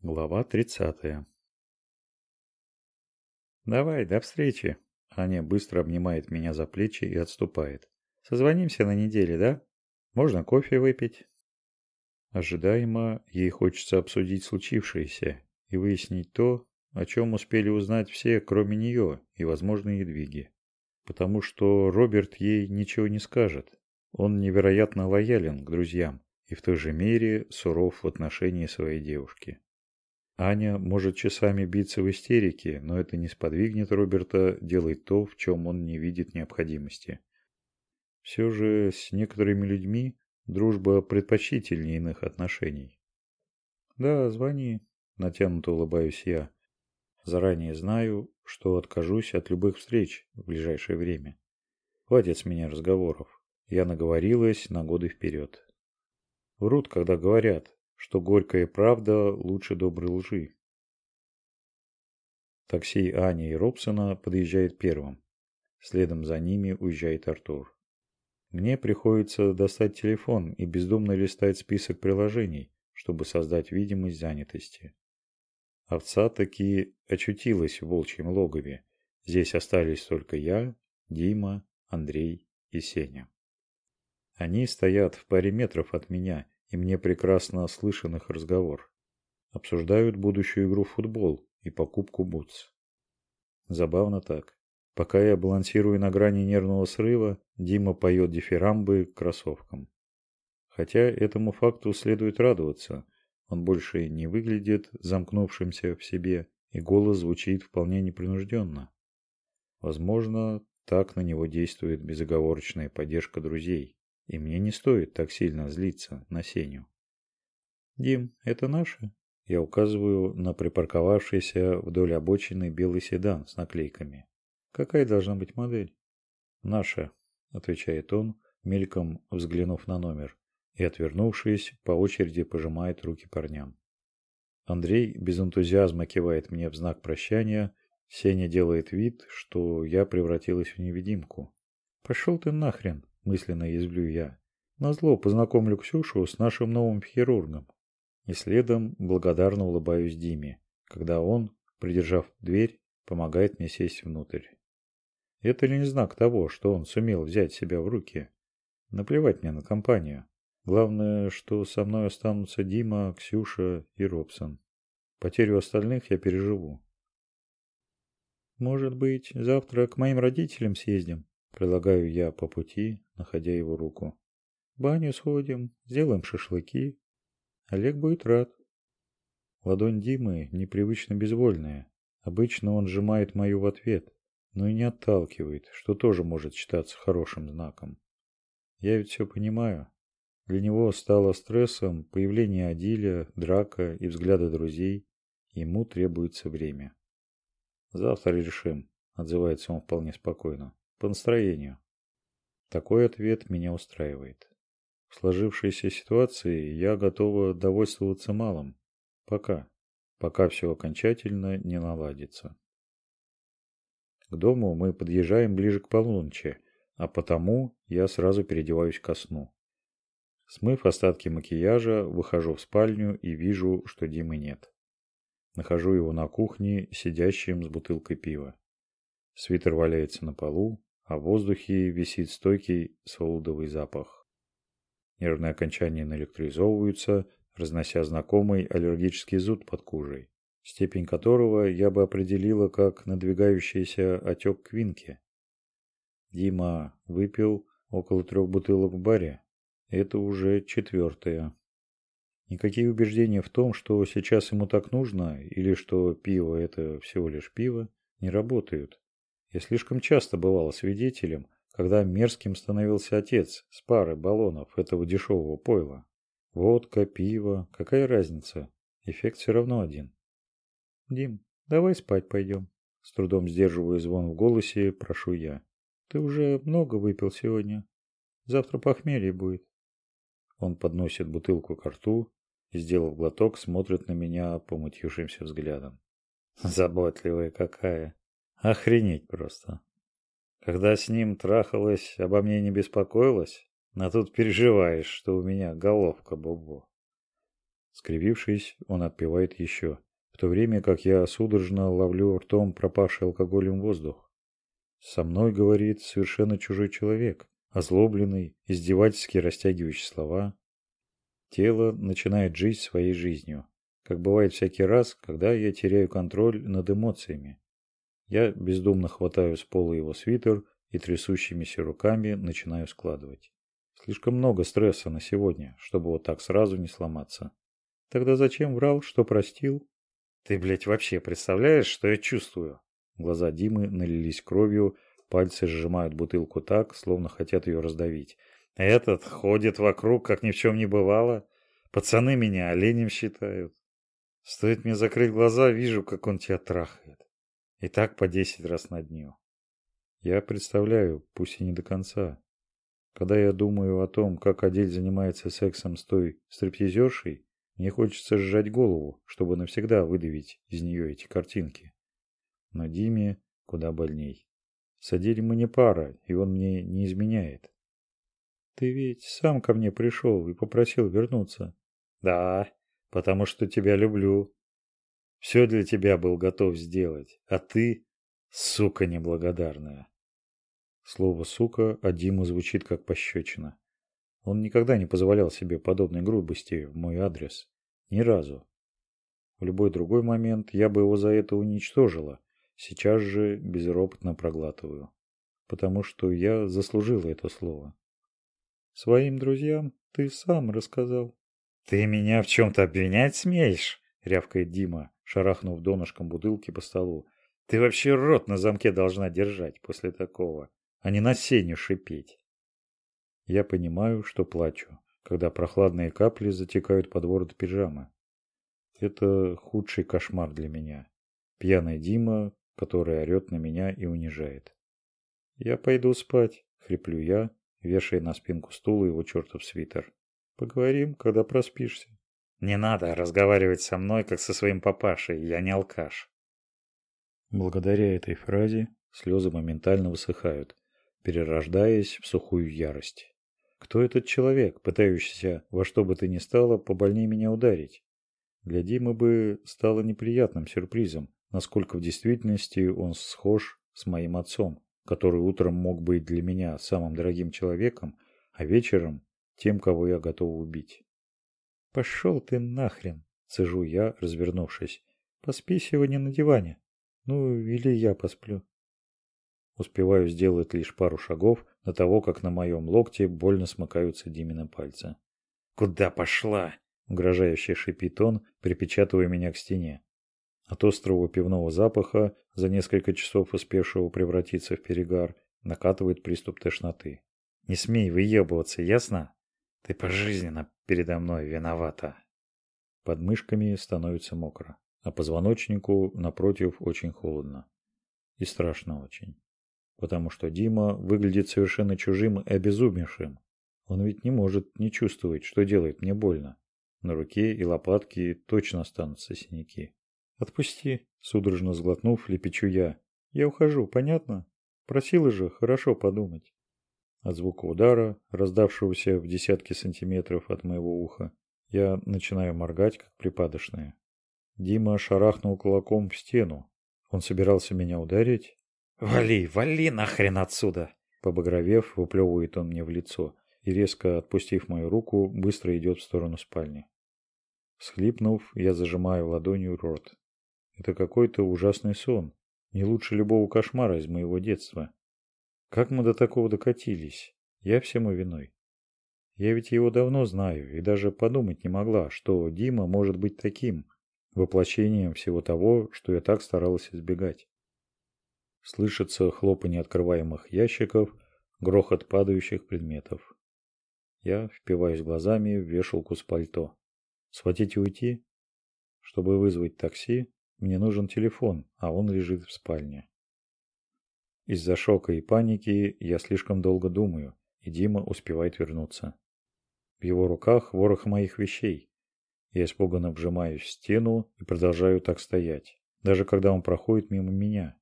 Глава 30. «Давай, до встречи!» Аня быстро обнимает меня за плечи и отступает. «Созвонимся на неделе, да? Можно кофе выпить?» Ожидаемо ей хочется обсудить случившееся и выяснить то, о чем успели узнать все, кроме нее и возможные двиги. Потому что Роберт ей ничего не скажет. Он невероятно лоялен к друзьям и в той же мере суров в отношении своей девушки. Аня может часами биться в истерике, но это не сподвигнет Роберта делать то, в чем он не видит необходимости. Все же с некоторыми людьми дружба предпочтительнее иных отношений. «Да, звони», – натянуто улыбаюсь я. Заранее знаю, что откажусь от любых встреч в ближайшее время. Хватит с меня разговоров. Я наговорилась на годы вперед. Врут, когда говорят, что горькая правда лучше доброй лжи. Такси Ани и Робсона подъезжает первым. Следом за ними уезжает Артур. Мне приходится достать телефон и бездумно листать список приложений, чтобы создать видимость занятости. Овца таки очутилась в волчьем логове. Здесь остались только я, Дима, Андрей и Сеня. Они стоят в паре метров от меня и мне прекрасно слышен их разговор. Обсуждают будущую игру в футбол и покупку бутс. Забавно так. Пока я балансирую на грани нервного срыва, Дима поет дифирамбы кроссовкам. Хотя этому факту следует радоваться. Он больше не выглядит замкнувшимся в себе, и голос звучит вполне непринужденно. Возможно, так на него действует безоговорочная поддержка друзей. И мне не стоит так сильно злиться на Сеню. «Дим, это наше?» Я указываю на припарковавшийся вдоль обочины белый седан с наклейками. «Какая должна быть модель?» «Наша», — отвечает он, мельком взглянув на номер, и, отвернувшись, по очереди пожимает руки парням. Андрей без энтузиазма кивает мне в знак прощания, Сеня делает вид, что я превратилась в невидимку. «Пошел ты нахрен!» Мысленно язвлю я. Назло познакомлю Ксюшу с нашим новым хирургом. И следом благодарно улыбаюсь Диме, когда он, придержав дверь, помогает мне сесть внутрь. Это ли не знак того, что он сумел взять себя в руки? Наплевать мне на компанию. Главное, что со мной останутся Дима, Ксюша и Робсон. Потерю остальных я переживу. Может быть, завтра к моим родителям съездим? Предлагаю я по пути, находя его руку. Баню сходим, сделаем шашлыки. Олег будет рад. Ладонь Димы непривычно безвольная. Обычно он сжимает мою в ответ, но и не отталкивает, что тоже может считаться хорошим знаком. Я ведь все понимаю. Для него стало стрессом появление Адиля, драка и взгляды друзей. Ему требуется время. Завтра решим, отзывается он вполне спокойно. По настроению. Такой ответ меня устраивает. В сложившейся ситуации я готова довольствоваться малым. Пока. Пока все окончательно не наладится. К дому мы подъезжаем ближе к полуночи, а потому я сразу переодеваюсь ко сну. Смыв остатки макияжа, выхожу в спальню и вижу, что Димы нет. Нахожу его на кухне, сидящим с бутылкой пива. Свитер валяется на полу, а в воздухе висит стойкий солодовый запах. Нервные окончания наэлектризовываются, разнося знакомый аллергический зуд под кожей, степень которого я бы определила как надвигающийся отек квинки. Дима выпил около трех бутылок в баре. Это уже четвертая. Никакие убеждения в том, что сейчас ему так нужно, или что пиво – это всего лишь пиво, не работают. Я слишком часто бывал свидетелем, когда мерзким становился отец с пары баллонов этого дешевого пойла. Водка, пиво, какая разница? Эффект все равно один. Дим, давай спать пойдем. С трудом сдерживая звон в голосе, прошу я. Ты уже много выпил сегодня. Завтра похмелье будет. Он подносит бутылку к рту и, сделав глоток, смотрит на меня помутившимся взглядом. Заботливая какая. Охренеть просто. Когда с ним трахалась, обо мне не беспокоилась, а тут переживаешь, что у меня головка бобо. Скривившись, он отпивает еще, в то время как я судорожно ловлю ртом пропавший алкоголем воздух. Со мной говорит совершенно чужой человек, озлобленный, издевательски растягивающий слова. Тело начинает жить своей жизнью, как бывает всякий раз, когда я теряю контроль над эмоциями. Я бездумно хватаю с пола его свитер и трясущимися руками начинаю складывать. Слишком много стресса на сегодня, чтобы вот так сразу не сломаться. Тогда зачем врал, что простил? Ты, блядь, вообще представляешь, что я чувствую? Глаза Димы налились кровью, пальцы сжимают бутылку так, словно хотят ее раздавить. Этот ходит вокруг, как ни в чем не бывало. Пацаны меня оленем считают. Стоит мне закрыть глаза, вижу, как он тебя трахает. И так по десять раз на дню. Я представляю, пусть и не до конца. Когда я думаю о том, как Адель занимается сексом с той стриптизершей, мне хочется сжать голову, чтобы навсегда выдавить из нее эти картинки. Но Диме куда больней. С Адель мы не пара, и он мне не изменяет. Ты ведь сам ко мне пришел и попросил вернуться. Да, потому что тебя люблю. Все для тебя был готов сделать, а ты — сука неблагодарная. Слово «сука» от Димы звучит как пощечина. Он никогда не позволял себе подобной грубости в мой адрес. Ни разу. В любой другой момент я бы его за это уничтожила. Сейчас же безропотно проглатываю. Потому что я заслужила это слово. Своим друзьям ты сам рассказал. Ты меня в чем-то обвинять смеешь? Рявкает Дима шарахнув донышком бутылки по столу. Ты вообще рот на замке должна держать после такого, а не на сенью шипеть. Я понимаю, что плачу, когда прохладные капли затекают под ворот пижамы. Это худший кошмар для меня. Пьяный Дима, который орет на меня и унижает. «Я пойду спать», — хриплю я, вешая на спинку стула его чертов свитер. «Поговорим, когда проспишься». Не надо разговаривать со мной, как со своим папашей, я не алкаш. Благодаря этой фразе слезы моментально высыхают, перерождаясь в сухую ярость. Кто этот человек, пытающийся во что бы то ни стало побольнее меня ударить? Для Димы бы стало неприятным сюрпризом, насколько в действительности он схож с моим отцом, который утром мог быть для меня самым дорогим человеком, а вечером тем, кого я готов убить. «Пошел ты нахрен!» – цежу я, развернувшись. «Поспи сегодня на диване. Ну, или я посплю». Успеваю сделать лишь пару шагов до того, как на моем локте больно смыкаются Димины пальцы. «Куда пошла?» – угрожающе шипит он, припечатывая меня к стене. От острого пивного запаха, за несколько часов успевшего превратиться в перегар, накатывает приступ тошноты. «Не смей выебываться, ясно?» Ты пожизненно передо мной виновата. Под мышками становится мокро, а позвоночнику, напротив, очень холодно. И страшно очень. Потому что Дима выглядит совершенно чужим и обезумевшим. Он ведь не может не чувствовать, что делает мне больно. На руке и лопатке точно останутся синяки. «Отпусти», — судорожно сглотнув, лепечу я. «Я ухожу, понятно? Просила же хорошо подумать». От звука удара, раздавшегося в десятки сантиметров от моего уха, я начинаю моргать, как припадочная. Дима шарахнул кулаком в стену. Он собирался меня ударить? «Вали, вали нахрен отсюда!» Побагровев, выплевывает он мне в лицо и, резко отпустив мою руку, быстро идет в сторону спальни. Схлипнув, я зажимаю ладонью рот. Это какой-то ужасный сон, не лучше любого кошмара из моего детства. Как мы до такого докатились? Я всему виной. Я ведь его давно знаю и даже подумать не могла, что Дима может быть таким, воплощением всего того, что я так старалась избегать. Слышится хлопанье открываемых ящиков, грохот падающих предметов. Я впиваюсь глазами в вешалку с пальто. Схватить и уйти? Чтобы вызвать такси, мне нужен телефон, а он лежит в спальне. Из-за шока и паники я слишком долго думаю, и Дима успевает вернуться. В его руках ворох моих вещей. Я испуганно вжимаюсь в стену и продолжаю так стоять, даже когда он проходит мимо меня.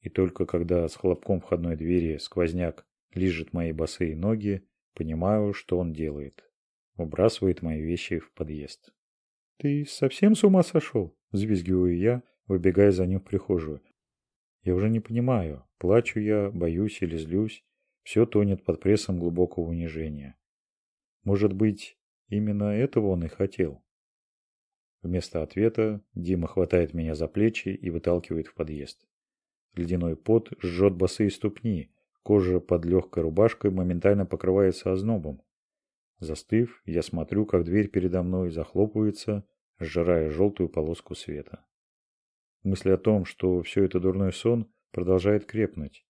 И только когда с хлопком входной двери сквозняк лижет мои босые ноги, понимаю, что он делает. Выбрасывает мои вещи в подъезд. «Ты совсем с ума сошел?» – взвизгиваю я, выбегая за ним в прихожую. Я уже не понимаю, плачу я, боюсь или злюсь. Все тонет под прессом глубокого унижения. Может быть, именно этого он и хотел? Вместо ответа Дима хватает меня за плечи и выталкивает в подъезд. Ледяной пот жжет босые ступни, кожа под легкой рубашкой моментально покрывается ознобом. Застыв, я смотрю, как дверь передо мной захлопывается, сжирая желтую полоску света. Мысль о том, что все это дурной сон, продолжает крепнуть.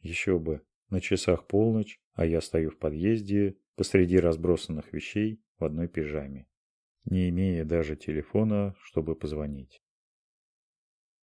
Еще бы, на часах полночь, а я стою в подъезде, посреди разбросанных вещей в одной пижаме, не имея даже телефона, чтобы позвонить.